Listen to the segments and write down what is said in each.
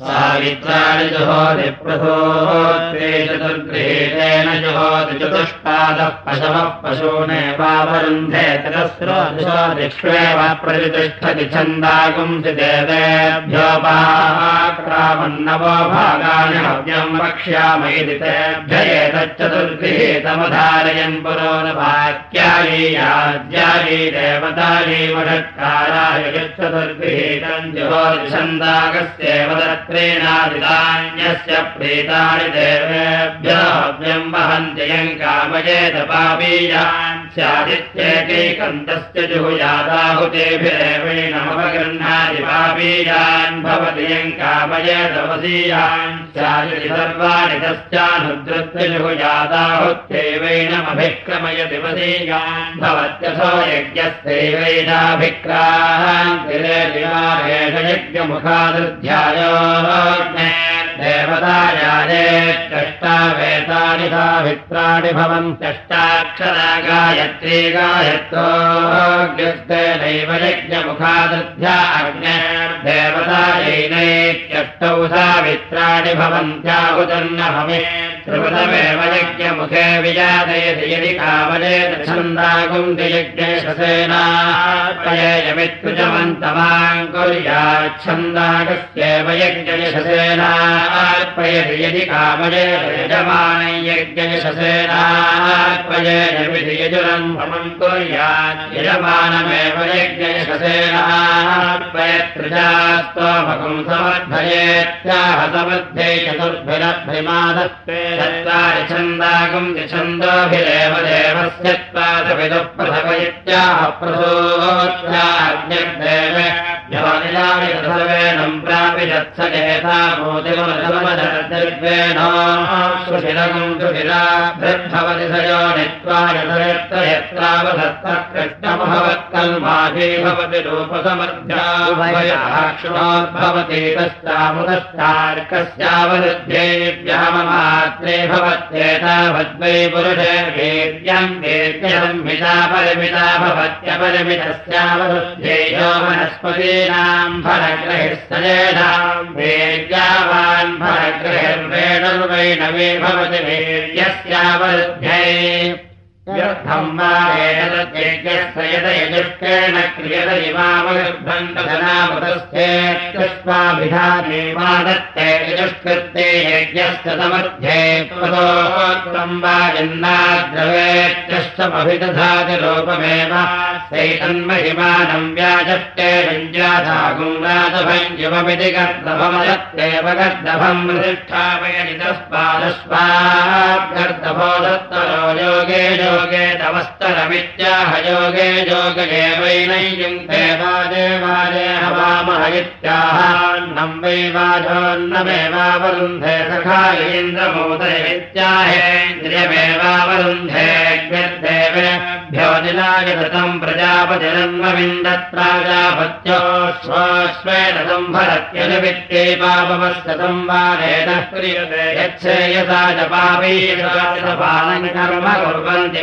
सावित्राणि जुहोति प्रथोत्रे चतुर्गृहेण जुहोति चतुष्पादः पशवः पशूने वावरुन्धे ततस्रोदिष्वेव प्रतिष्ठति छन्दागुंसि देवेभ्योपाक्रामन्नवो भागानि हव्यम् वक्ष्याम इति तेभ्य एतच्चतुर्गृहीतमधारयन् पुरो न वाक्यानि याज्यानि देवतानि वषत्काराय यच्चतुर्गृहीतम् जुहोति छन्दागस्येव ेणादितान्यस्य प्रीतानि देवेभ्यम् वहन्ति कामयेत पापीयान् स्यादित्येकैकन्तस्य जुहुयादाहुतेभिरेवेणमवगृह्णादि पापीयान् भवति यम् कामयेतवसीयान् स्यादिति सर्वाणि तस्यानुद्रत्य जुहुयादाहुत्यैवैनमभिक्रमयति वसीयान् भवत्यसो यज्ञस्यैवैनाभिक्रान्तिरेष यज्ञमुखादध्याय देवतायाये कष्टावेतानि सावित्राणि भवन्त्यष्टाक्षरा गायत्रोऽग्निस्तेनैव यज्ञमुखादध्या अग्नेर्देवतायैनैत्यष्टौ सावित्राणि भवन्त्याहुतन्न भवे त्रिपदमेव यज्ञमुखे विजातयति यदि यज्ञेशसेनायमित्युजमन्तमाम् कुर्याच्छन्दाकस्येव यज्ञयशसेनार्पयति यदि कामयेत यजमानै यजमानमेव यज्ञयशसेनार्पयत्रिजास्त्वमकम् समर्थयेत्याह समर्थे चतुर्भिरभ्रिमादत्ते छन्दोभिरेव देवस्य प्रथव इत्याह सर्वेणम् प्रापि मोदिमदर्वेण सुशिरगुम् सुशिरा भवति स यो नित्वायत्र यत्रावधत्त कृष्णमभवत्कल्माशी भवति रूपसमर्थ्याभवति तश्चामुदश्चार्कस्यावरुध्ये व्याममात्रे भवत्येतावद्वै पुरुषे वीर्यम् वीर्यसंहिता परिमिता भवत्यपरिमितस्यावरुध्ये यो वनस्पतीनाम् फलग्रहिस्तजेषाम् वीर्यावान् फलग्रहिर्वेणुर्वैणवे भवति वीर्यस्यावरुध्ये व्यर्थम् वा एतद्यज्ञस्य यद यजुष्केण क्रियत इमामगर्भन्तधनामतस्थेत्वाभिधानेवादत्ते यजुष्कृत्ते यज्ञस्य समध्ये त्वम् वा जन्नाद्रवेत्यश्चमभिदधाति रूपमेव चैतन्महिमानम् व्याजष्टे भञ्जाधागुङ्गादभञ्जममिति गर्दभमदत्तेव गर्दभम् प्रतिष्ठापयति तस्मादस्मात् गर्दभो दत्तरो योगे योगे तवस्तरमित्याह योगे योगे वैनैयुङ्क्ते वाजे वाजे हवामह इत्याहान्नम् वै वाजोन्नमेवावरुन्धे सखायेन्द्रमोदय इत्याहेन्द्रियमेवावरुन्धे भ्यो निलायतम् प्रजापतिरन्मविन्दत्राजापत्यो स्वस्वेन संभरत्यनुवित्ते पापमस्तम् वारेणः क्रियते यच्छेयसा च पापीयपालम् कर्म कुर्वन्ति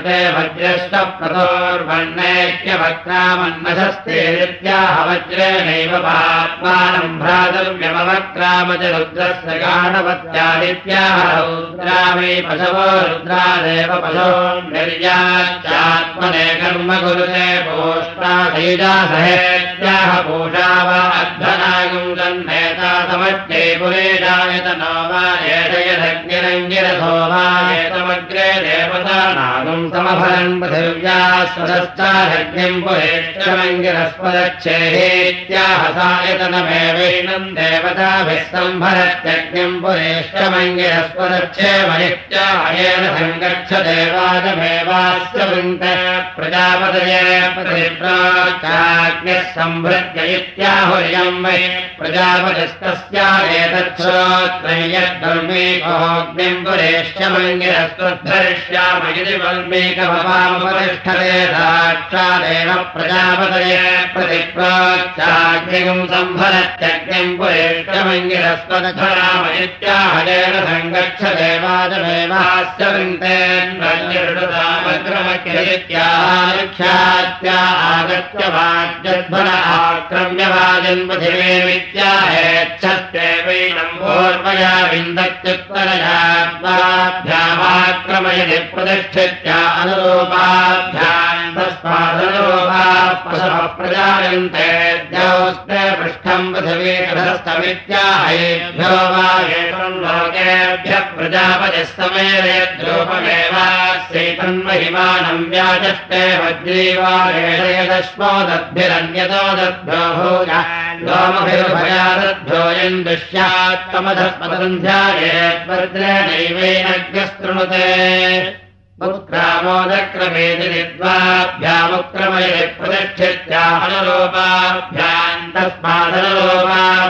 यते वज्रष्टप्रतोर्वण्णेत्यवक्रामन्नशस्तेरित्याह वज्रेणैव पात्मानम् भ्रातव्यमवक्रामति रुद्रस्य गाणवत्यादित्याह रुद्रामै पशवो रुद्रादेव पशो निर्याच्चात्मने कर्म गुरुते पोष्टाधैजासहेत्याह पूषा वा अद्धनागम् गह्नेता समज्ञे पुरेणायतनो वा एषयदग्निरङ्गिरथो वा एतम तमभरन् पृथिव्यास्वदश्चारग्निम् पुरेष्टमङ्गिरस्पदच्छेहेत्याह देवताभिः सम्भरत्यग्निम् पुरेष्टमङ्गिरस्पदच्छे सङ्गच्छ देवादमेवास्य वृन्त प्रजापतये इत्याहुर्यम् वै वल्मे ैकमपामुपतिष्ठते साक्षादेव प्रजापतये प्रतिप्राच्चाग्निम् सम्भरत्यग्निम् पुरेष्टमङ्गिरस्वदधरामयित्याहरेण सङ्गच्छदेवादमेवास्य वृन्तेन्द्रमग्रमख्यदित्याख्यात्या आगत्य वाग्यध्वर आक्रम्य वाजन्मधिरेमित्याहेच्छत्तेवैनम् पूर्वया विन्दत्युत्तरयात्माभ्यामाक्रमयति प्रतिष्ठित्या पशवः प्रजायन्ते पृष्ठम् पृथिवी कथस्थमित्याहेभ्यो वा एतम् लोकेभ्यः प्रजापतिः समेरयद्रूपमेवास्यैतन्महिमानम् व्याचष्टे वज्रीवारेषयदश्मो दद्भिरन्यतो दद्भ्यो भूय लोमभिर्भयादद्भ्योऽयम् दृश्यात्तमधस्मदन्ध्यायेद्वज्रेणैवेनज्ञस्तृणुते उत्क्रामोदक्रमेति द्वाभ्यामुक्रमयति प्रतिष्ठित्याहनुरूपाभ्याम् तस्मादनुरूपाः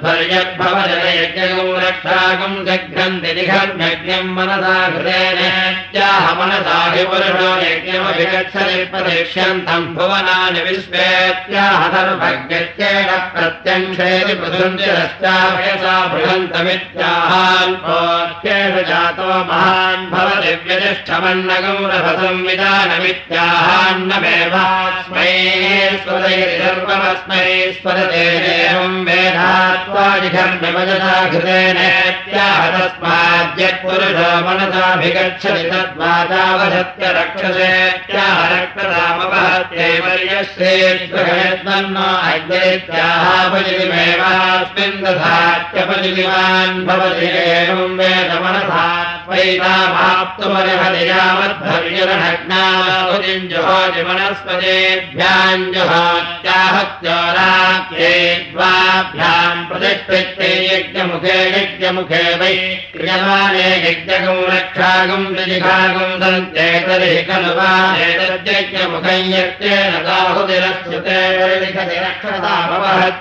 जुहोदिनाम्भर्यद्भवजनयज्ञगम् रक्षागम् जघ्नन्ति निघन्यज्ञम् मनसा हृदयनेत्याह मनसा हि पुरुषो यज्ञमभिगच्छति प्रदिक्ष्यन्तम् भुवनानि विश्वेत्याह सर्वज्ञत्येन प्रत्यङ्क्षेति पृथुञ्जिरश्चाभयसा बृहन्तमित्याहाल्पोत्येष जातो महान् भवति व्यतिष्ठमन्नगम् रभसंविधानमित्याहान्नमेवास्मै स्वरैर्गर्वमस्मै स्वरते मनसाभिगच्छति तद्वादावधत्य रक्षसेत्याह रक्तरामपहत्यैवर्यश्रेष्वगणत्मन्नो अग्नित्याहापजिमेवास्मिन् दधात्यपजिमान् भवति एवम् वेदमनसा प्रतिष्ठिते यज्ञमुखे यज्ञमुखे वै क्रियमाणे यज्ञगम् रक्षागम् जिघागम् दन्ते तर्हि खलु वा एतद्यज्ञमुखम् यज्ञेन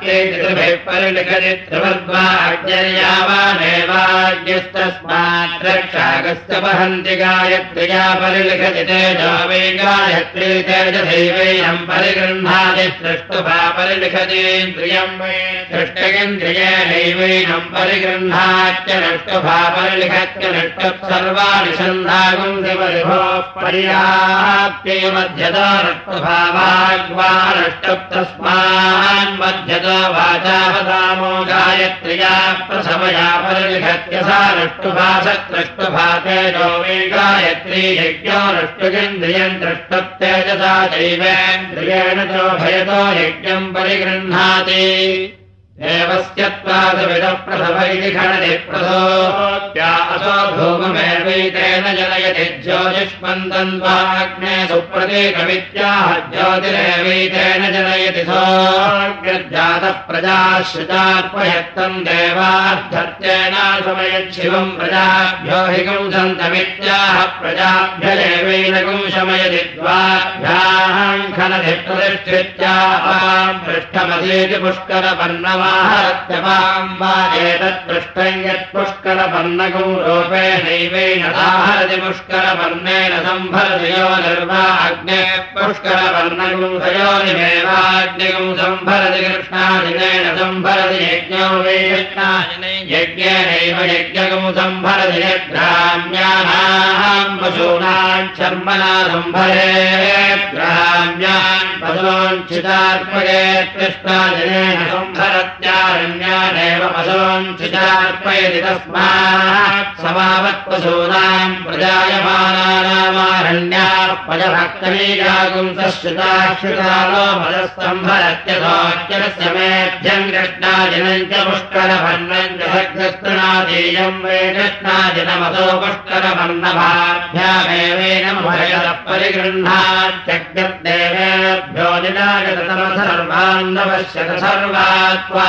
त्रिभिः परिलिखति त्रिवद्वा अज्ञर्यावानेवाज्ञस्तस्मात् वहन्ति गायत्र्या परिलिखति तेजो वै गायत्री तेजदैवैनम् परिगृह्णाति सृष्टुभा परिलिखतीन्द्रियम् वै सृष्टगेन्द्रियेणैवैनम् परिगृह्णात्य नष्टुभा परिलिखत्य नष्टुः सर्वाणि छन्दागुम् दिवरिभो पर्याप्त्यै मध्यतो नष्टुभावाग्वा नष्टुः तस्मान् मध्यतो वाचावदामो गायत्र्या प्रसवया परिलिखत्य सा नष्टुभा सकृष्टुभा तेजो वै गायत्री यज्ञो नष्टुगेन्द्रियम् दृष्टत्यजसा दैवेन्द्रियेण च भयतो यज्ञम् परिगृह्णाति देवस्त्यत्वादविडप्रसवैलिखणनिप्रसोऽप्या असो धूममेवैतेन जनयति ज्योतिष्पन्दन् सुप्रतीकमित्याह ज्योतिरेवैतेन जनयति सोऽग्रजातः प्रजाश्रितार्पयत्तम् देवार्थत्येनाशमयच्छिवम् प्रजाभ्यो हिगम् सन्तमित्याह प्रजाभ्यदेवैनगम् शमयति द्वाभ्याः पृष्ठमधीति पुष्करपर्णवा आहरत्यपाम् वा एतत्पृष्टम् यत्पुष्करपर्णकम् रूपेणैवेन दाहरति पुष्करपर्णेन सम्भरति यो निर्वा अग्ने पुष्करपर्णकम् सयोनिमेवाग्निकम् सम्भरति कृष्णादिनेन सम्भरति यज्ञो वै कृष्णादिने यज्ञेनैव यज्ञकम् सम्भरति यद्ग्राम्यानाम् पशूनाम् शर्मणा सम्भरे ग्राम्यान् पशूञ्चितार्पयेत् कृष्णादिनेन सम्भरत् पशूञ्चितार्पयति तस्मात् समावत्पशूनाम् प्रजायमानानामारण्याः पजभक्तमीजागुंसश्रिताश्रितालो मदस्तम्भरत्यथोच्चरस्य मेध्यम् कृष्णाजनम् च पुष्ट पुष्करभन्नञ्जनादीयम् वे कृष्णादिनमसो पुष्करभन्नभाभ्यामेवेन परिगृह्णात्यग्देवेभ्यो निरागततम सर्वान्नपश्यत सर्वात्वा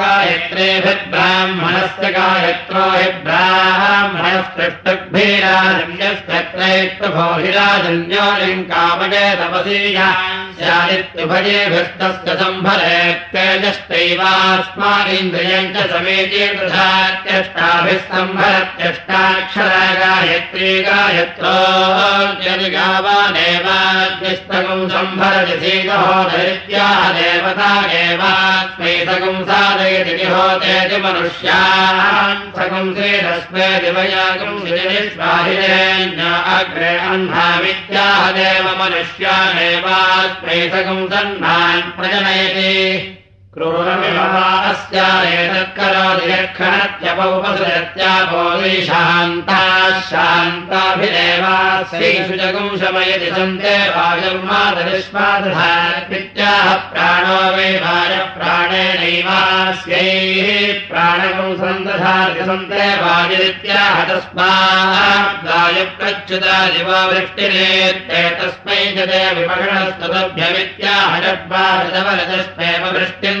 गायत्रेभिर्ब्राह्मणस्य गायत्रो हि ब्राह्मणस्पृष्टुभिराजन्यस्त्रैष्टभोहिराजन्योलिम् कामये तपसीया। स्यादित्युभयेभिस्तस्य सम्भरे तेजश्चैवास्मादिन्द्रियम् च समेते तथात्यष्टाभिः सम्भरत्यष्टाक्षरा गायत्री गायत्रो सीतहोदरित्याह देवता एवास्मै सकम् साधयति निहोतेति मनुष्यान् सकम् श्रीरस्मै दिवयागम् अग्रे अह्नामित्याह देव मनुष्यानेवास्मै सकम् सन्नान् प्रजनयति क्रूरमिमहास्यायतत्करोदियक्षणत्यपौपसृत्यापोशान्ताः शान्ताभिदेवा श्रीषुजगुम् शमयति सन्ते वायुर्मादनिष्पादधात्याः प्राणो वै वायप्राणेनैवास्यैः प्राणगुम् सन्दधाति सन्ते वायुरित्याह वायुप्रच्युता दिववृष्टिरेत्ते तस्मै च ते विमषणस्तदभ्यमित्याह षड्वादवरजस्मेव वृष्टिम्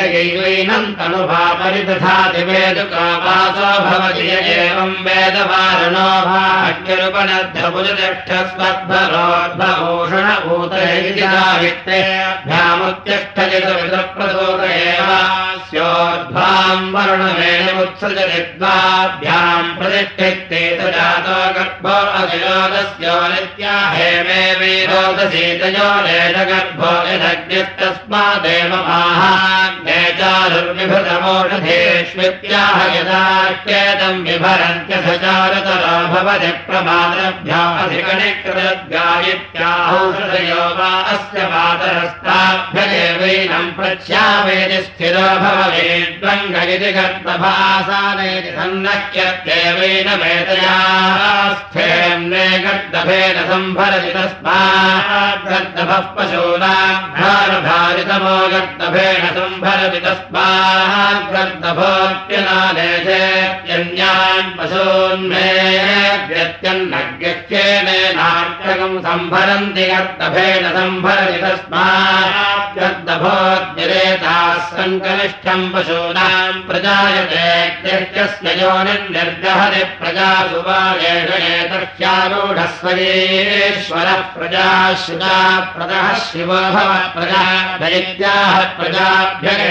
प्रियातनोः प्रियैवैनम् तनुभा परिदधाति वेदुकावासो भवति य एवम् वेदवारणो भाग्यरुपनद्धपुजतिष्ठस्मद्भरोद्भवोषणभूतैतिभ्यामुत्तिष्ठजितविदप्रदोत एव स्योद्भाम् वर्णमेणमुत्सृजनिद्वाभ्याम् प्रतिष्ठिते जातो गर्भो अभिरोदस्यो नित्या हेमे वीरोदसीतयो लेशगर्भो यदग्निस्तस्मादेव चारुर्विभृतमोषधेष्वित्याह भवति प्रमादभ्याधिकणिकृतद्गायित्याहौषधयो वा अस्य मातरस्ताभ्यदेवैनम् प्रच्यावेति स्थिरो भवेद्वङ्गयति वेदयास्थेम्ने गर्दभेन सम्भरति तस्मात् गर्दभः गर्दभेन सम्भरति गर्दभोऽप्यनादेशेत्यन्यान् पशून्मे व्यत्यन्नग्यख्येनेनार्चकम् सम्भरन्ति गर्दभेन सम्भरति तस्मात् गर्दभोद्यरेताः सङ्कनिष्ठम् पशूनाम् प्रजायते त्यक्यस्य योनिर्निर्गहति प्रजासु वागेषणेतस्यारूढस्वयेश्वरः प्रजाश्रुता प्रदः शिवो भव प्रजा दैत्याः प्रजाभ्यगेवेन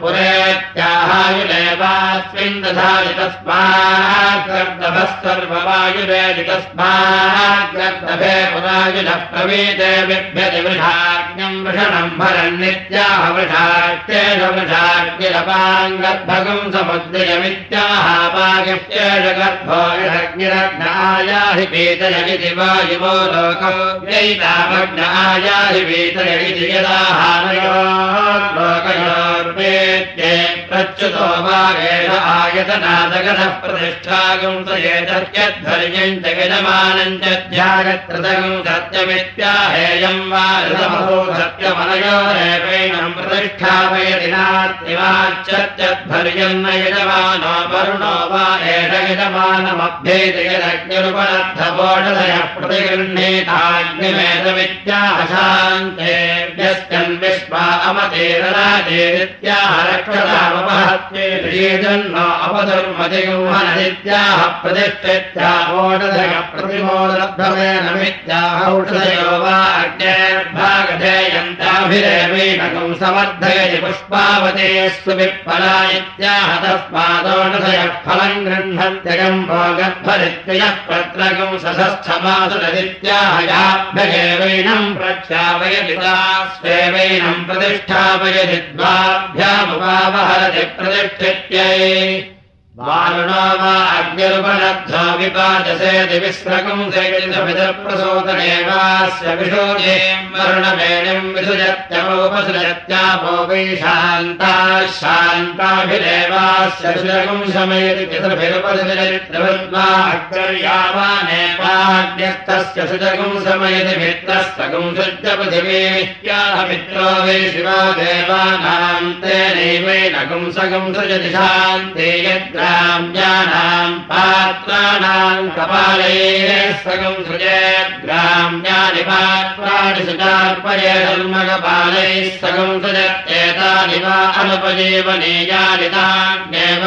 पुरेत्याहायुरेवास्मिन् दधाति तस्माग्रन्दभः सर्ववायुरेजितस्माग्रन्दभे प्रवीते बिभ्यति वृषाज्ञम् वृषणम् भरन्नित्याह वृषाक्तेन वृषाग्निरपाङ्गद्भगम् गर्भो यषग्निरग्नायाहि वायुवो लोकयो लोकयोर्वेत्ये प्रच्युतो वा एष आयतनादगतः प्रतिष्ठागुं एतर्यध्वर्यम् च यजमानम् च ध्यागत्रतगुम् सत्यमित्याहेयम् वा ऋतमहो सत्यमनयोरेवैनम् प्रतिष्ठापयति नात्रिवाच्यध्वर्यम् न यजमानो वरुणो वा एष प्रतिगृह्णीताग्निमेतमित्याहशान्ते यस्यन् विश्वा अमतेरराजेरित्याह रक्षतामपहत्येजन्म अपधर्मजयोहनदित्याह प्रतिष्ठित्याहोषधय प्रतिमोदलब्धमेनमित्याह औषधयो वा अग्नेर्भागधेयन्ताभिरेवैनकम् समर्थयति पुष्पावते सुविप्फला इत्याह तस्मादोषधयः फलम् गृह्णन्त्यगम् भोगद्भरित्ययः प्रत्रगम् सशस्थमासुरदित्याहयाभ्यगेवैनम् प्रख्यापयति स्वेवैनम् प्रतिष्ठापयति द्वाभ्यामुपावहरति प्रतिष्ठित्यै वारुणो वा अग्निरुपलब्धो विपादसेति विस्रकम् सैतमिदप्रसोदनेवास्य विशोजेम् वरुणवेणिम् विसृजत्यमोपसृजत्यापो वै शान्ताः शान्ताभिरेवास्य सुजगम् शमयति पितृभिरुपसृजरित्रवद्वा अग्रर्यावानेवाग्न्यस्तस्य सुजगम् शमयति मित्रस्तगम् सृज्य पृथिवीत्याह मित्रो वै शिवा देवानाम् तेनैवैनगम् सगम् सृजति शान्ते यत्र ग्राम्यानाम् पात्राणाम् कपालैः सगम् सृजेत् ग्राम्यानि पात्राणि धर्मकपालैः सगम् सृजत्येतानि वा अनुपजीवनीयानि तान्येव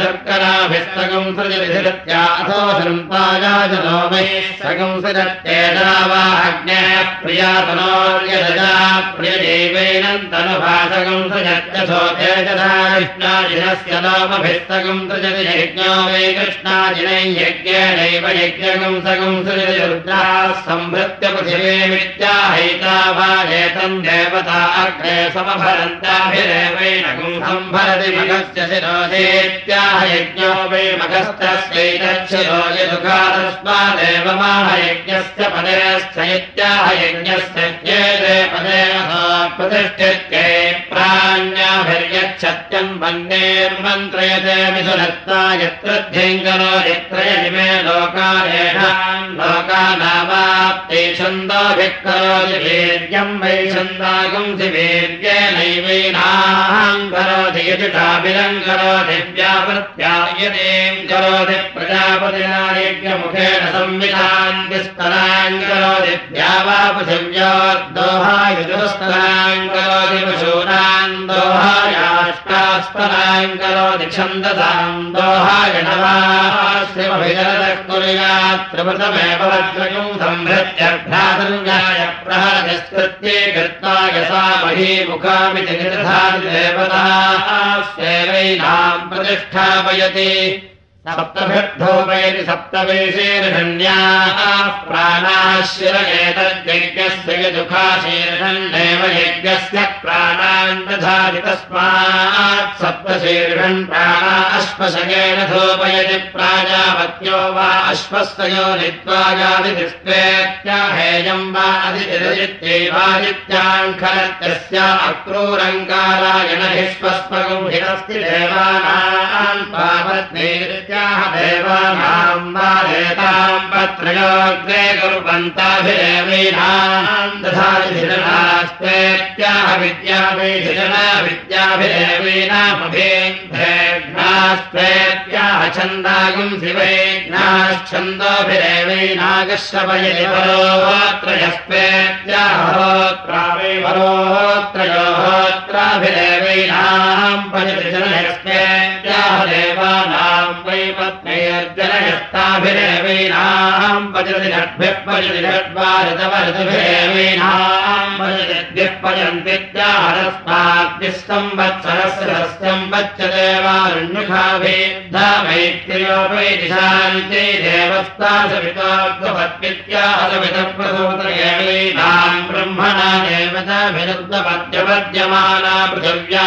शर्कराभिस्तगम् सृजति सृत्या अथो सम्पायाजनो वै सगम् सृजत्येता वा अग्नेः प्रियातनोर्यदजा प्रियदेवैनन्तनुभासगम् सृजत्यथो तेजदा कृष्णाजिनस्य लोमभिः यज्ञो वै यज्ञगम् सगम् सृजति रुद्राः संभृत्य पृथिवीमित्याहैताभारेतम् देवता अग्रे समभरन्ताभिरेवैनगुम् सम्भरति मघस्य शिरोधेत्याह यज्ञो वै मघस्तस्यैतच्छिरो यदुकातस्मादेव माह यज्ञस्य पदेश्च इत्याह यज्ञस्य ज्ञेदे पदे प्रतिष्ठित्यै प्राण्याभिर्यच्छत्यम् वन्येर्मन्त्रयते मिथुनत्ता यत्र ध्यङ्करो यत्र यजिमे लोकारेषाम् लोकानामाप्ते छन्दोभिः करोति वीर्यम् वै छन्दागुंसि वीर्येनैवैनाम् करोति यजुषाभिरम् करोति व्यावृत्यायतीम् करोति संविधान् विस्तरान् करोति द्यावापृथिव्योर्दोहायुजुस्तरान् करोति पशूनान् दोहायाष्टास्तरान् करोति छन्दसाम् दोहाय नवाश्रिमभिजरतः कुर्यात् त्रिवृतमेव वज्रकम् सम्भृत्य भ्रातृञ्जाय प्रहरतिस्कृत्ये कृत्वा यसा महीमुखामिति निर्धाति देवताः सेवैनाम् प्रतिष्ठापयति। सप्तभिर्धोपैति सप्तवेशेर्षण्याः प्राणाशिर एतद्यज्ञस्य यदुखाशीर्षन्नेव यज्ञस्य प्राणान् प्राणा अश्वशकेन धूपयति प्राजापत्यो वा अश्वस्तयो नित्वाजादिस्त्वेत्याहेयम् वा अधितिरजित्यैवादित्याङ्खलत्यस्य हिष्वस्पगुम् हिरस्ति देवानाम् पत्रयोग्रे कुर्वन्ताभिरेवीनाम् दधातिधिरणास्तेत्याह विद्याभिधिरणा विद्याभिरेवीनामभिघ्नास्तेत्याह छन्दागुम् शिवैघ्नाश्छन्दोभिरेवीनागश्रवयति परोत्रयस्तेत्याहोत्रावै परोत्रयोहोत्राभिरेवीनाम् पयति पत्नैर्जनयस्ताभिरेवीनाम् पजति षड्भिः पजति षड्वारतवरतभिरेवीनाम् पजतिद्भिः पजन्तीत्याहरस्माद्भिः संवत्सरस्य सस्यम् वच्च देवारण्यखाभिर्धामै मैत्र्योपैति शान्ति देवस्ता सविताग्रपत्वित्याहसवितप्रसूतयेणाम् ब्रह्मणा देवताभिरुद्धपद्यपद्यमाना पृथिव्या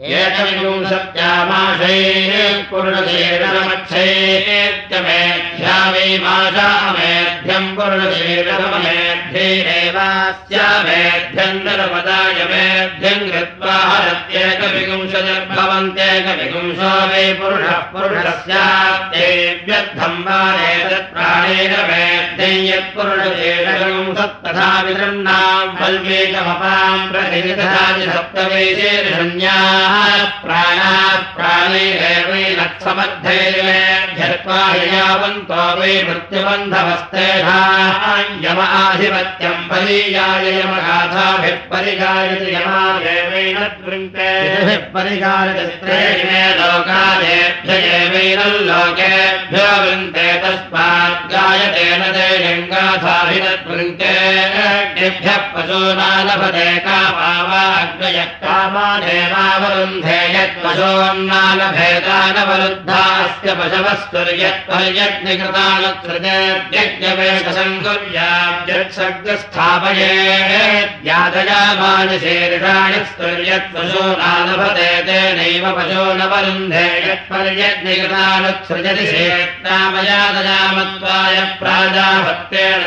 एकविंशत्यामाशैः पूर्णशेरमच्छैत्यमेध्या वै माशामेध्यम् पूर्णशेरममेध्यैरेवास्यामेध्यम् नरपदाय मेध्यम् कृत्वा हरत्येकविंशतिर्भवन्त्येकविंशो वै पुरुषः पुरुषस्यात्येव्यर्थम् वा एतत्प्राणेन मेध्यम् यत्पुरुषशेरविंशत्तथा विदृण्णाम् वल्मेकमपाम् प्रतिनिधानि सप्तवैशेर्षण्याः प्राणात् प्राणैरेवैनत्समर्थैर्वेभ्यर्त्वा यावन्तो वै मृत्युबन्धवस्तेषाम् आधिपत्यम् बलीयाय यमगाथाभिः परिगायति यमादेवैन वृङ्के परिगायतिमे लोकादेभ्य एवैनल्लोकेभ्यो वृन्ते तस्मात् गायतेन तेजङ्गाथाभिनद्वृङ्केभ्यः पशूनालभते कामा वाग्नयः कामादेवावरुन्धे यत्पशोन्नालभेदानवरुद्धास्य पशवस्तुर्यत्पर्यज्ञवेशङ्कुर्यास्थापयेद्यादयामानशेर्षाणि स्तुर्यत्पशूनालभते तेनैव पशो न वरुन्धे यत्पर्यज्ञकृतानुत्सृजति शेत्तामयादयामत्वाय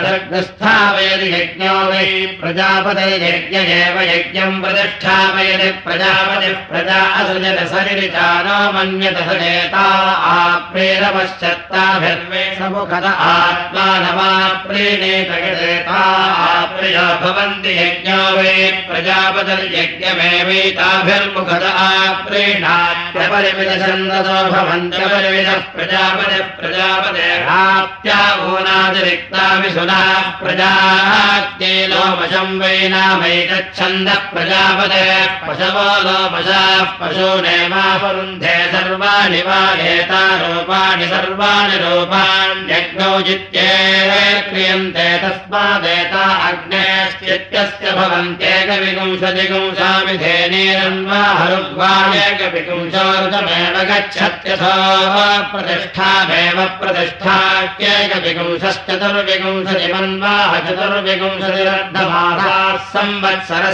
सर्गस्थापयति यज्ञो वै प्रजापतिर्यज्ञ एव यज्ञम् प्रतिष्ठापयति प्रजापतिः प्रजा असृजत सरिरिचानो मन्यत सजेता आप्रेरपश्चत्ताभिर्वे समुखत आत्मानमाप्रीणेत यदेता आप्रिया भवन्ति यज्ञो वै ऊनातिरिक्ता विशुनाः प्रजात्ये लोमशम् वै नामैकच्छन्दः प्रजापते पशवो लोमशाः पशूनेवापरुन्धे सर्वाणि वा एता रूपाणि सर्वाणि रूपाण्यग्नौ जित्ये क्रियन्ते तस्मादेता अग्नेश्चित्यस्य भवन्त्येकविपुंशदिगुंसामिधेनेरन्वाहरुग्वाणेकविपुंशोर्गमेव गच्छत्यथो प्रतिष्ठामेव प्रतिष्ठाख्येकविपुंशश्चतुर्विपुंशतिमन्वाह चतुर्विपुंशतिरर्धमासाः संवत्सरः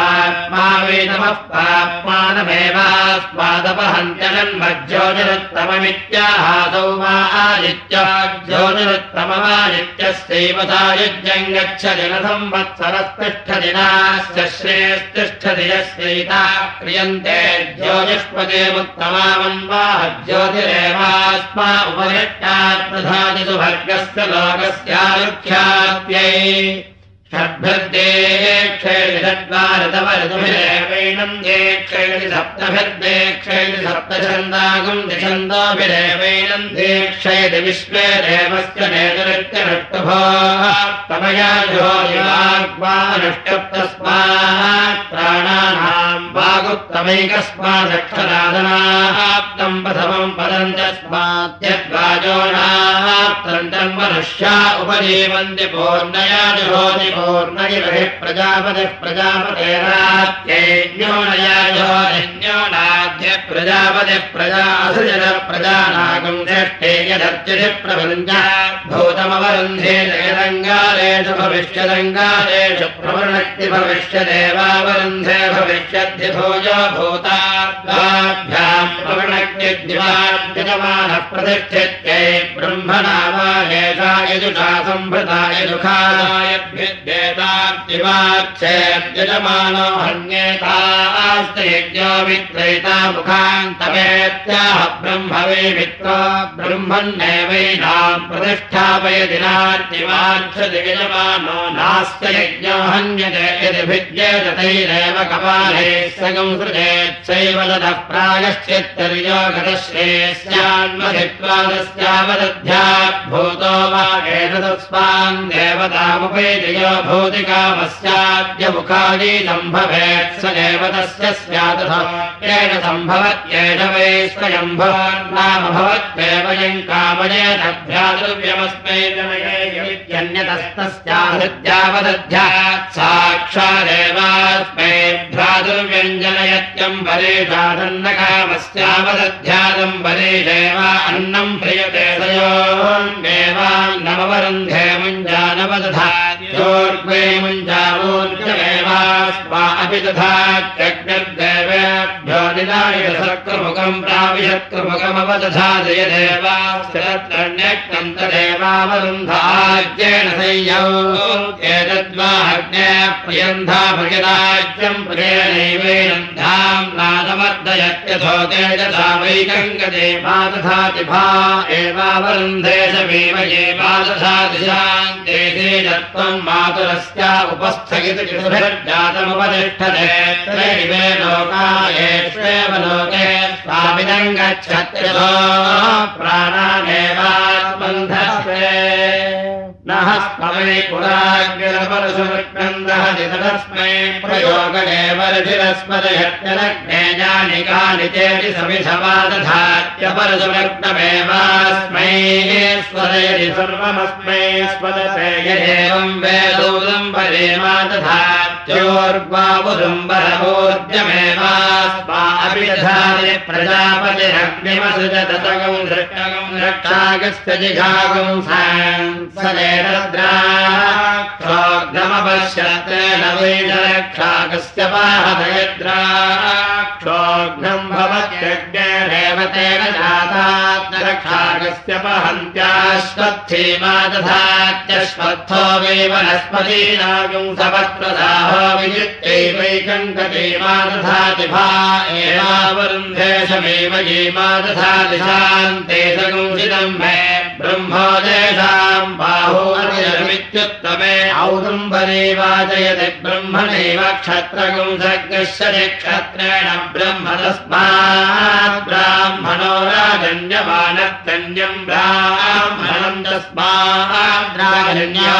मृत्युमेवास्मादपनदद्युद्वयन्तमशस्पयेत्याहमात्मा वेदमः पाप्मानमेवास्मादपहन्त्यनन्मज्योतिरुत्तममित्याहासौ वा आदित्य। ज्योतिरुत्तममादित्यस्यैव सायुज्यम् गच्छ श्रेयस्तिष्ठति यस्यैता क्रियन्ते ज्योतिष्पदेमुत्तमामन्वाह ज्योतिरेवास्मा उपयट्टात् प्रधानितु भर्गस्य लोकस्यारुख्यात्यै षड्भिर्दे क्षेणि षड्वारतवरतुभिरेवैणम् दे क्षेणि सप्तभिर्दे क्षेणि सप्तछन्दागम् दिछन्दोभिरेवैणम् दे क्षेणि विश्वे देवस्य ज्योतिवाग्वानुष्टप्तस्मात् प्राणानाम् वागुत्तमैकस्मादक्षराधनाप्तम् प्रथमम् मनुष्या उपजीवन्ति पूर्णया जुहोति पूर्णगिरिः प्रजापतिः प्रजापतिः प्रजासृजन प्रजानागम् यदर्चिति प्रभञ्ज भूतमवरुन्धे जयरङ्गालेषु भविष्यदङ्गालेषु प्रवृणक्ति भविष्यदेवावरुन्धे भविष्यद्धिभूय भूताभ्याम् प्रवणक्यद्यमानः प्रतिष्ठित्यै ब्रह्मणावायेषा यजुषा सम्भृता यजुषादिवाक्षेद्यजमानो हन्येतास्ते यज्ञो वित्रयिता मुखान्तमेत्याह ब्रह्मवे मित्रो ब्रह्मण्येवैनाम् प्रतिष्ठापयदिनाद्यवाक्षति यजमानो नास्त यज्ञो हन्यते तैरेव कपाले सगम् सृजेत्सैव दधः प्रायश्चित्तर्यो गतश्रेयस्यान्मधित्वादस्यावदध्यात् भूतो वा एतदस्मान् देवतामुपैजयो मुखादीदम् भवेत् स एव तस्य स्यादथ। येन सम्भवत्येष वै स्वयम् भवन्नाम कामयेदभ्याद्रव्यमस्मै जनयेत्यन्यतस्तस्याहृद्यावदध्यात् साक्षादेवास्मै भ्रातुर्व्यञ्जनयत्यम् बलेशाधन्नकामस्यावदध्यादम् बलेशैव अन्नम् प्रियते तयोन्नेवान्नमवरुन्धे मुञ्जावोर्जमेवास्मा अपि दधात्यग्निर्देवेभ्यो शक्रमुखम् प्राविशक्रमुखमवदधाद यदेवास्तिरत्रण्यक्तम् तदेवावरुन्धाज्येन संयौ। एतद्वाग्ने प्रियन्धा प्रियराज्यम् प्रियणैवैरन्धाम् नादमर्दयत्यथो तेजसा वैकङ्गदे पादधाति भा एवावरुन्धे ये पादधाति शान्ते तेजत्वम् मातुरस्या उपस्थगितजातमुपतिष्ठते त्रैवे लोका स्वामिदम् गच्छत्यथो प्राणानेवात्मन्धस्वे नः स्मवे पुराग्रपरशुमृक्नन्दहति तदस्मै प्रयोगदेवरधिरस्मदयत्यलग्ने जानिकानि चेति समिधवादधात्यपरशुमग्नमेवास्मै स्वदयति सर्वमस्मै परेमा दधात्योर्ग्वावुदुम्बरभोज्यमेवास्मा अपि दधाति प्रजापतिरग्निमसृजत तगम् दृष्टगम् रक्षागस्य जिघागम् क्षोग्नमपश्यत्तेन वैजरक्षाकस्य पाहदयद्राक्षोघ्नम् भवत्यग्नेरेव तेन जातात्मरक्षाकस्य पहन्त्याश्वत्थीमा दधात्यश्वत्थो वै वनस्पतीनागम् सपत्प्रदाहो विजित्यैवैकङ्कटीमा दधाति भा एवावरुन्धे समेव जीमा दधाति शान्ते सगुंसिदम् मे ब्रह्मोदेशाम् बाहो अर्यमित्युत्तमे औदुम्बरे वाचयति ब्रह्मणैव क्षत्रगुंसर्गस्य क्षत्रेण ब्रह्म तस्मात् ब्राह्मणो राजन्यमानत्तन्यम् ब्राह्मणम् तस्मात् राजन्या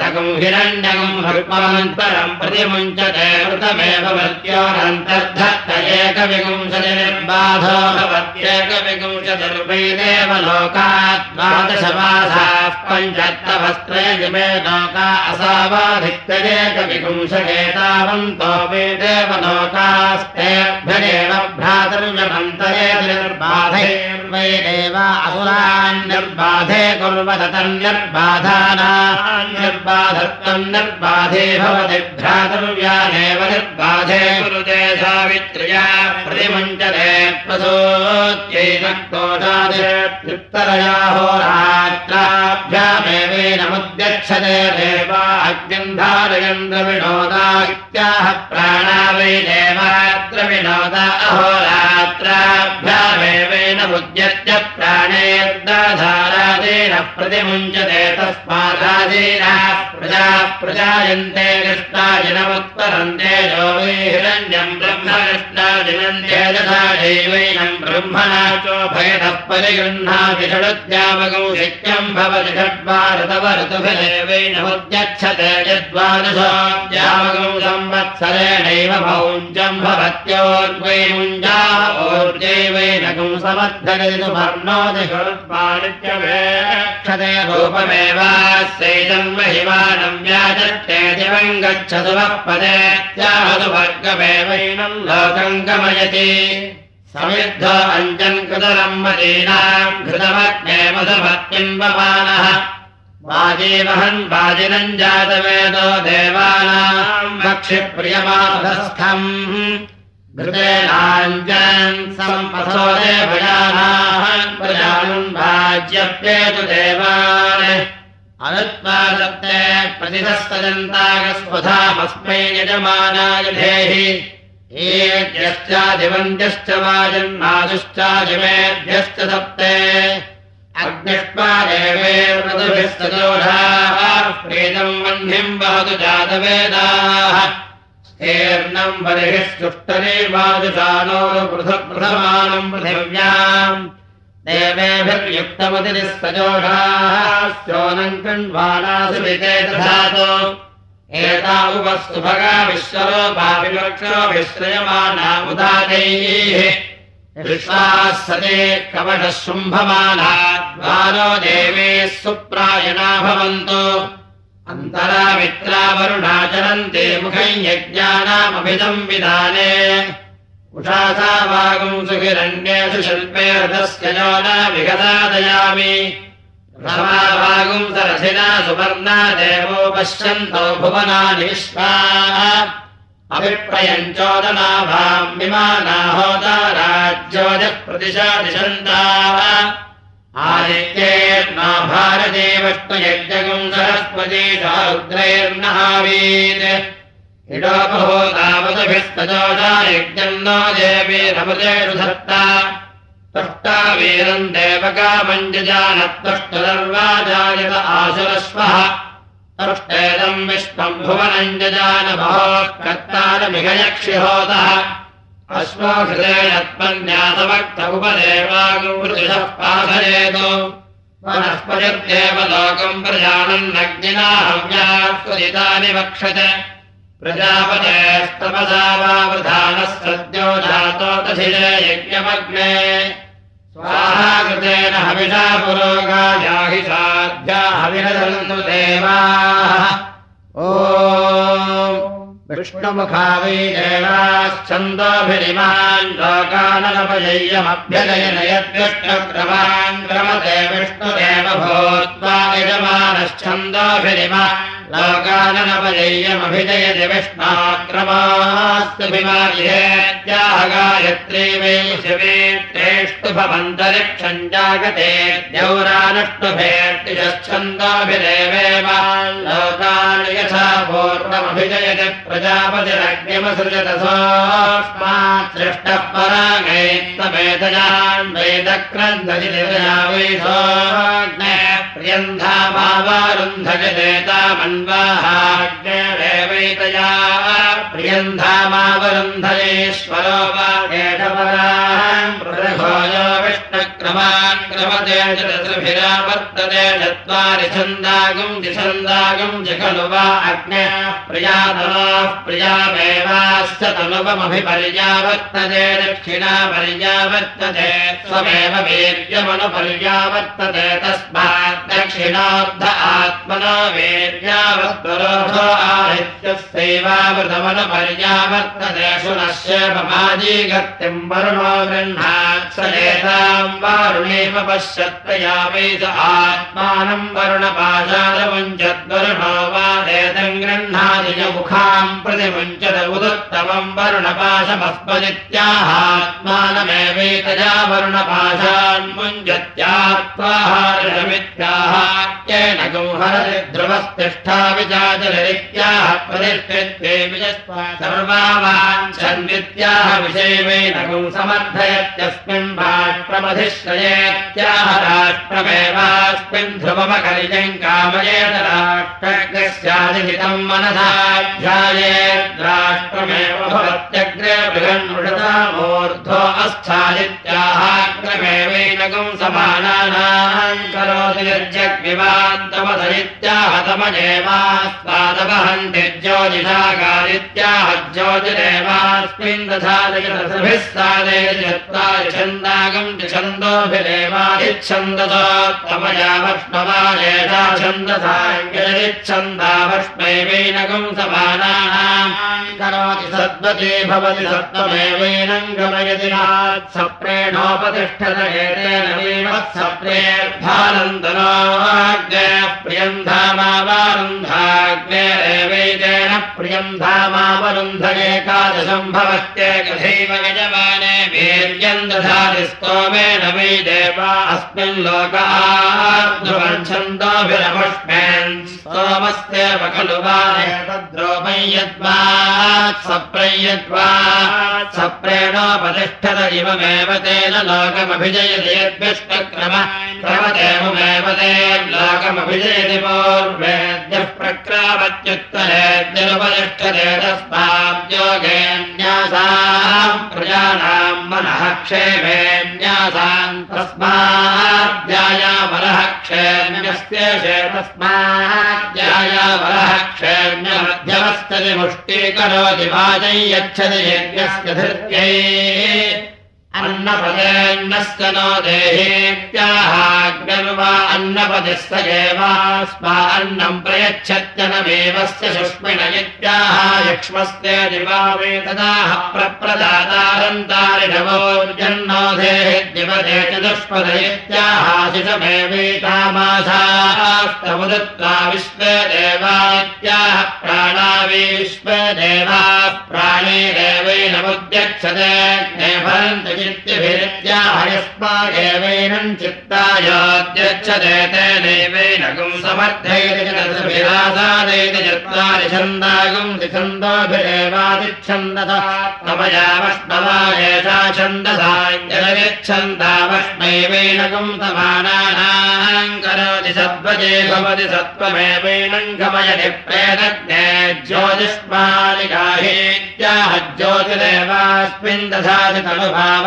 हृत्मन्तरम् प्रतिमुञ्चते मृतमेव मृत्योरन्तर्धत्त एकविंशतिर्बाधो भवत्येकविंशतिर्वैदेव लोकात् द्वादशमासाः पञ्चत्तवस्त्रयजिमे लोका असावाधिक्येकविंशतेतावन्तो वेदेव लोकास्तेभ्यदेव भ्रातर्यमन्तरे निर्बाधैर्वैदेव असुरान् निर्बाधे कुर्वत तन्निर्बाधानान्निर्बाधत्वम् निर्बाधे भवति। भ्रातर्व्यानेव निर्बाधे कुरुते सावित्र्या प्रतिमुञ्चते प्रसोत्यैनक्तोषादित्तरया होरात्राभ्यामेवेनमुद्यच्छते देवा अग्निम् धारयन्द्रविनोदा इत्याह प्राणा वै देवात्रविनोदा अहोरात्राभ्यामेवेन मुद्यत्य प्राणेर्दाधारादेन प्रतिमुञ्चते तस्मादादीनाः प्रजा प्रजायन्ते दैवैनम् ब्रह्मणा चोभयतः परिगृह्णाति षडुद्यामगौ शक्यम् भवति षड्वारतवऋतुभिदेवैनमुद्यच्छते यद्वादशोद्यामगौ संवत्सरेणैव भौञ्जम् भवत्योर्वै मुञ्जा ओर्जैवैनगौ समद्धगति वर्णोति षड्वाणित्यवेक्षते रूपमेवास्यैदम् महिमानम् व्याचष्टे दिवम् गच्छतु वः पदेत्याहतु वर्गमेवैनम् लोकम् गमयति। समिद्ध अञ्जन् कृतरम् मदीनाम् मधुभक्तिम् वमानः वाजीवहन् वाजिनम् जातवेदो देवानाम् भक्षिप्रियमाधस्थम् घृतेनाञ्जन् सम्पथो देवयानान् प्रजानम् भाज्यप्येतु देवान् अनुत्पादत्ते प्रतिधस्तजन्तागस्वधामस्मै यजमानाय धेहि। एभ्यश्चादिवन्द्यश्च वाजन्मादुश्चादिमेभ्यश्च सप्ते। अग्निष्पादेवेर्मृदुभिस्तजोषाः प्रेतम् वह्निम् वहतु जातवेदाः। स्तेर्णम् बलिभिः सुष्टनिर्वाजुषाणोरुपृथक्पृथमानम् पृथिव्याम् देवेभिर्युक्तमतिरिस्तजोषाः स्योनम् कण्वानासु विते दधातु एता उपस्तुभगा विश्वरोपाविवक्षो विश्रयमाना उदादैः। विश्वाः सदे कवटः शुम्भमाना द्वारो देवेः सुप्रायणा भवन्तु। अन्तरामित्रावरुणाचरन्ते मुखम् यज्ञानामभिदम् विधाने उषासा वागुम् सुहिरण्येषु शिल्पे रथस्य यो न विगदादयामि रमाभागुम् सरसिना सुवर्णा देवो पश्यन्तो भुवनानि विश्वाः अभिप्रयञ्चोदनाभाम् विमानाहोता राज्योजः प्रतिशादिशन्ताः आदित्येर्ना भारते विष्णुयज्ञगुम् सरस्वती रुद्रैर्नहावीत् इडोपहो तावदभिस्तजोषा यज्ञम् नो देवी रमतेरुधत्ता तुष्टा वीरम् देवकामञ्जजानत्तुष्टदर्वाजायत आसुरश्वः तुष्टेदम् विश्वम् भुवनम् जजानभोः कर्तारमिगयक्षिहोतः अश्वो हृदेन त्वन्यासवक्त उपदेवागुरुषः पाधयेतु वनस्पतिर्देव लोकम् प्रजानन्नग्निना हव्यास्वदितानि वक्षत प्रजापतेस्तपसा वा वृधानः सद्यो जातोतशिरे यज्ञमग्ने। स्वाहा कृतेन हविषा पुरोगायाहि साध्या हविरदन्तु देवाः। ओ विष्णुमुखा वै देवाश्चन्दोभिरिमान् लोकानलपजय्यमभ्यजयन यद्विष्णुक्रमान् क्रमते विष्णुदेव भूत्वा यजमानश्चन्दोभिरिमा लोकाननपजय्यमभिजयति विष्णाक्रमास्तुभिमायेत्याह गायत्री वै शिवे त्रेष्टु भवन्तरिक्षम् जागते द्यौरानुष्टुभेत्तिजच्छन्दोभिदेवेव लोकान् यथा पूर्वमभिजयति प्रजापतिरग्निमसृजत सोऽस्मात् सृष्टः परागैत्तमेतजान् वेदक्रन्दजितया वै सोऽग्ने प्रियन्धामावरुन्धजदेतामन्वाहाग्नेरेवैतया प्रियन्धामावरुन्धरेश्वरो वा एषपराम् पृथभोजो विष्णुक्रमान् क्रमते चतुर्भिरावर्तते चत्वारि छन्दागम् द्विछन्दागम् च खलु वा प्रियातनोः प्रियामेवाश्च तनुवमभिपर्यावर्तते दक्षिणा पर्यावर्तते स्वमेव वीर्यमनुपर्यावर्तते तस्मात् दक्षिणार्ध आत्मनो वीर्यावत्परोधो आदित्यस्यैवामृतमनुपर्यावर्तते शुनस्य पमाजीगत्यम् वरुणो गृह्णात् स एताम् वारुणेव पश्यत्तया वै स आत्मानम् वरुणपाशादमुञ्चद्वरुणो वा एतम् गृह्णाति च मुखाम् प्रतिमुञ्चत उदुत्तमम् वरुणपाशमस्मदित्याहात्मानमेवैतया गौहरति ध्रुवस्तिष्ठा विचाचरित्याह प्रतिष्ठित्वे विजस्वा सर्वावाञ्छन्वित्याह विषयमेन गौ समर्थयत्यस्मिन् राष्ट्रमेवास्मिन् ध्रुवमकरिजम् कामयेन राष्ट्रज्ञस्यादिहितम् मनसाध्यायेद्राष्ट्रमेव भवत्यग्रे बृहन्मृषतामूर्ध्वो अस्थादित्याहाग्रमेवैनगम् समानानाम् करोति यज्ञविवान्तमधरित्याहतमजेवास्तादवहन्ति ज्योतिषाकारित्याह ज्योतिरेवास्मिन् छन्दागम् ष्णवारिच्छन्दा वर्ष्णेवेन सत्त्वमेवेन गमयतिप्रेणोपतिष्ठतयते न वीणसप्रेऽर्थानन्दनो वाग् प्रियं धामावारुन्धाग्ने वैतेन प्रियं धामावरुन्ध एकादशं भवत्येकथैव यजमाने वीर्यम् दधाति स्तोमेन वै देवा अस्मिन् लोकाच्छन्दोभिरमुष्मेन् स्तोमस्येव खलु वा तद्रोपै यद्वा सप्रेणोपतिष्ठत इममेव तेन लोकमभिजयति यद्विष्टक्रम। क्रमदेवमेव ते लोकमभिजयति पूर्वेद्यः प्रक्रामत्युत्तरेद्यनुपतिष्ठते तस्माद्योगेन्यासाम् प्रजानाम् मनः तस्माद्यायामनः क्षेम्यस्त्येषे तस्माद्यायामनः क्षेम्यमध्यमस्तति मुष्टीकरोति वाजै यच्छति यज्ञस्य धृत्यै अन्नपदेन्नस्य नो देहेत्याहाग्निर्वा अन्नपदिस्त एवास्मा अन्नम् प्रयच्छत्यनमेवस्य सुष्मिण इत्याह यक्ष्मस्य दिवावे तदाह प्रप्रदातारन्तारिणवोर्जन्नो देहेद्यपदे चतुष्पद इत्याहाशिषमेवीतामासास्तमुदत्वा विश्वदेवा इत्याह प्राणा विश्वदेवाः प्राणेरेवैनमुद्यक्षते भरन्ति चित्तिभिरित्याहयस्मादेवैनम् चित्तायोद्यच्छते तेनैवैनगुम् समर्थयति चतुर्भिरासादयति चत्वारि छन्दागुम् छन्दोभिरेवादिच्छन्दत तमयावष्णवा एषा छन्दसाञ्जलयच्छन्दावष्णैवैनगुम् तमानानाम् करोति सत्त्वजे भवति सत्त्वमेवैनम् गमयति प्रेतज्ञे ज्योतिष्मालिकाहेत्याह ज्योतिरेवास्मिन् दधाति तनुभा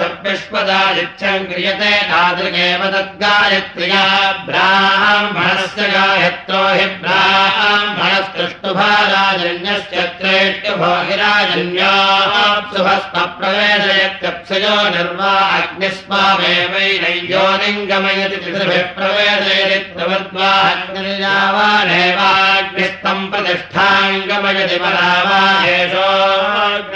सद्विष्पदादिच्छम् क्रियते तादृगेव तद्गायत्र्या ब्राह्मणस्य गायत्रो हि ब्राह्मणस्तुष्टुभाराजन्यस्य त्रेष्टुभोगिराजन्योऽप्सुभस्मप्रवेदयत्यप्सयो निर्वा अग्निस्मामेवैनयोनिङ्गमयति तिसृभिः प्रवेदयति प्रवद्वाग्निर्यावानेवाग्निस्तम् प्रतिष्ठाङ्गमयति परावाहेशोऽग्निम्भवति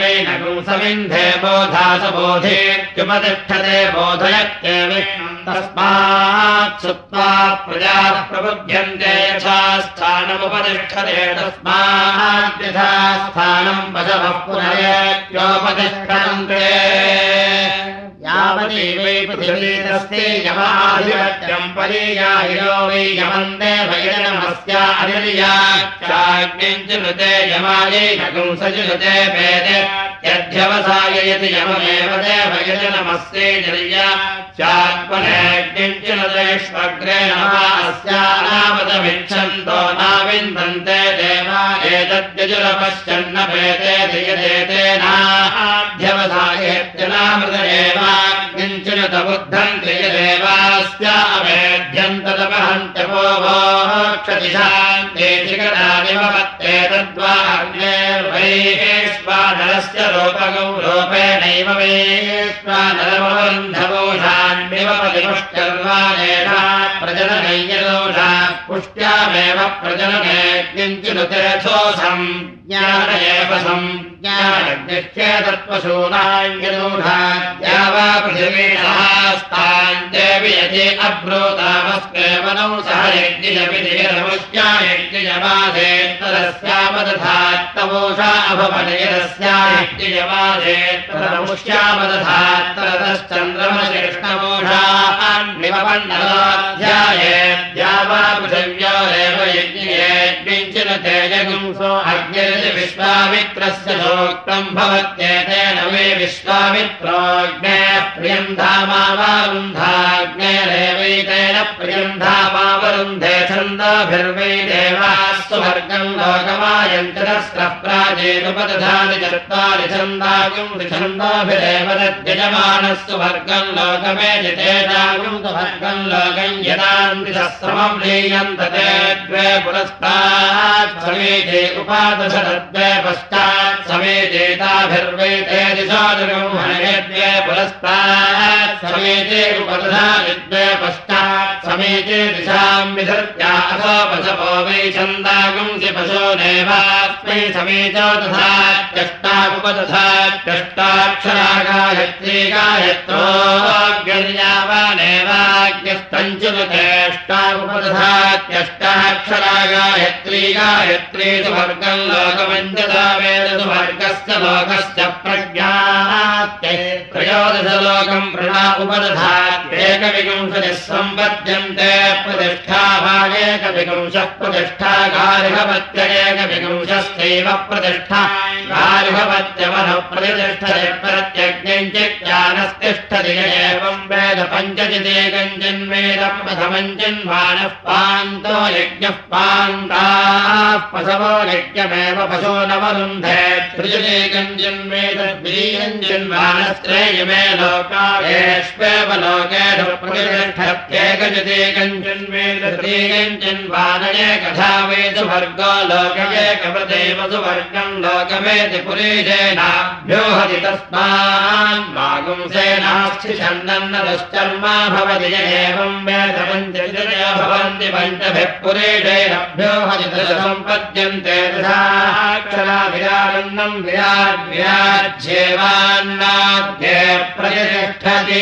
समिन्धे बोधा स बोधेत्युपतिष्ठते बोधयत्येव तस्मात् सुत्वा प्रजाः प्रबुध्यन्ते यथा स्थानमुपतिष्ठते तस्मात् यथा स्थानम् पशवः पुनरेत्योपतिष्ठन्ते वै पृथिवीतस्ते यमाधिपत्यम् परीयाहिरो वै यमन्दे भयनमस्या अनिर्याक्षाग्निञ्चनुते यमायै नगुंसजुते वेदे यध्यवसाय यति यममेव देव यजनमस्ते निर्या चात्मनेग्निञ्चनुतेष्वग्रे नमास्यानामदमिच्छन्तो नाविन्दन्ते देवा एतद्यजुरपश्चन्न वेदे धियदेतेनाध्यवसायेत्यनामृतरेव किञ्चिनुत बुद्धम् क्रियदेवास्यावेद्यन्तदपहन्त्यपो क्षतिशान्ते चिकटानिमपत्ते तद्वा अग्नेर्वैश्वानरस्य रूपगौ रूपेणैव वैश्वानरमबन्धवोषान्निवपतिमुष्टर्वाणेन प्रजननैयदोषा पुष्ट्यामेव प्रजननेऽग्निञ्चिनुतेऽथोऽसम् ज्ञान एव सम्। ज्ञानग्निश्चेतत्पशूनाङ्गनूढाद्या वा पृथिवीणास्ताञ्जेऽपि यदि अब्रूतामस्केवनौ सह यज्ञिजपि निरमुष्यायज्ञिजमासेत्तरस्यामदधात्तमोषा अभवनयरस्यायज्ञिजमासेत्तरमुष्यामदधात्तरतश्चन्द्रमकृष्णमोषान्निवपण्डलाध्या सोक्तम् भवत्येतेन मे विश्वामित्रोऽग्ने प्रियम् धामावारुन्धाग्नेरेवैतेन प्रियम् धामावरुन्धे छन्दोभिर्वै देवास्तु वर्गम् लोकमायन्तिरस्रः प्राजेनुपदधानि चत्वारि तद्यजमानस्तु वर्गम् लोकमे जितेजागुम् वर्गम् लोकम् यदान्ति समम् लीयन्त ते द्वे पुरस्तात् समेते उपादश तद्वे पश्चात् समेतेताभिर्वेते दिशादुर्गम् हनये द्वे पुरस्तात् समेते उपदधानि द्वे पश्चात् समेते दिशाम् विधर्त्या अथो पशवो वै छन्दागुंसि पशो नैवास्मै समेत तथा त्यष्टा उपदधात्यष्टाक्षरा गायत्री गायत्री सुवर्गम् लोकमञ्जदा वेद सुवर्गस्य लोकस्य सम्पत्ते त्रयोदशलोकम् प्रणा उपदधात्येकविपुंशतिः सम्पद्यन्ते प्रतिष्ठाभागेकविपुंशः प्रतिष्ठागार्हपत्यगेकविपुंशश्चैव प्रतिष्ठा गार्हपत्यमनप्रतिष्ठते प्रत्यज्ञम् चिज्ञानस्तिष्ठति एवम् वेद पञ्चचिदेकम् जन्मेद प्रथमम् जन्मानः पान्तो यज्ञः पान्ताः पशवो यज्ञमेव पशो न वरुन्धे त्रिजनेकम् जन्मेद द्वितीयम् जन्म तृतीयञ्चिन्वानयेकथा वेदु वर्गो लोकयेकवदेव सुवर्गम् लोकमेति पुरीशेनाभ्यो हति तस्मान् मागुंसेनास्थि छन्दन्न दुश्चर्मा भवति य एवम् वेदपञ्चजय भवन्ति पञ्चभिः पुरेशेनभ्यो हति सम्पद्यन्ते प्रतिष्ठते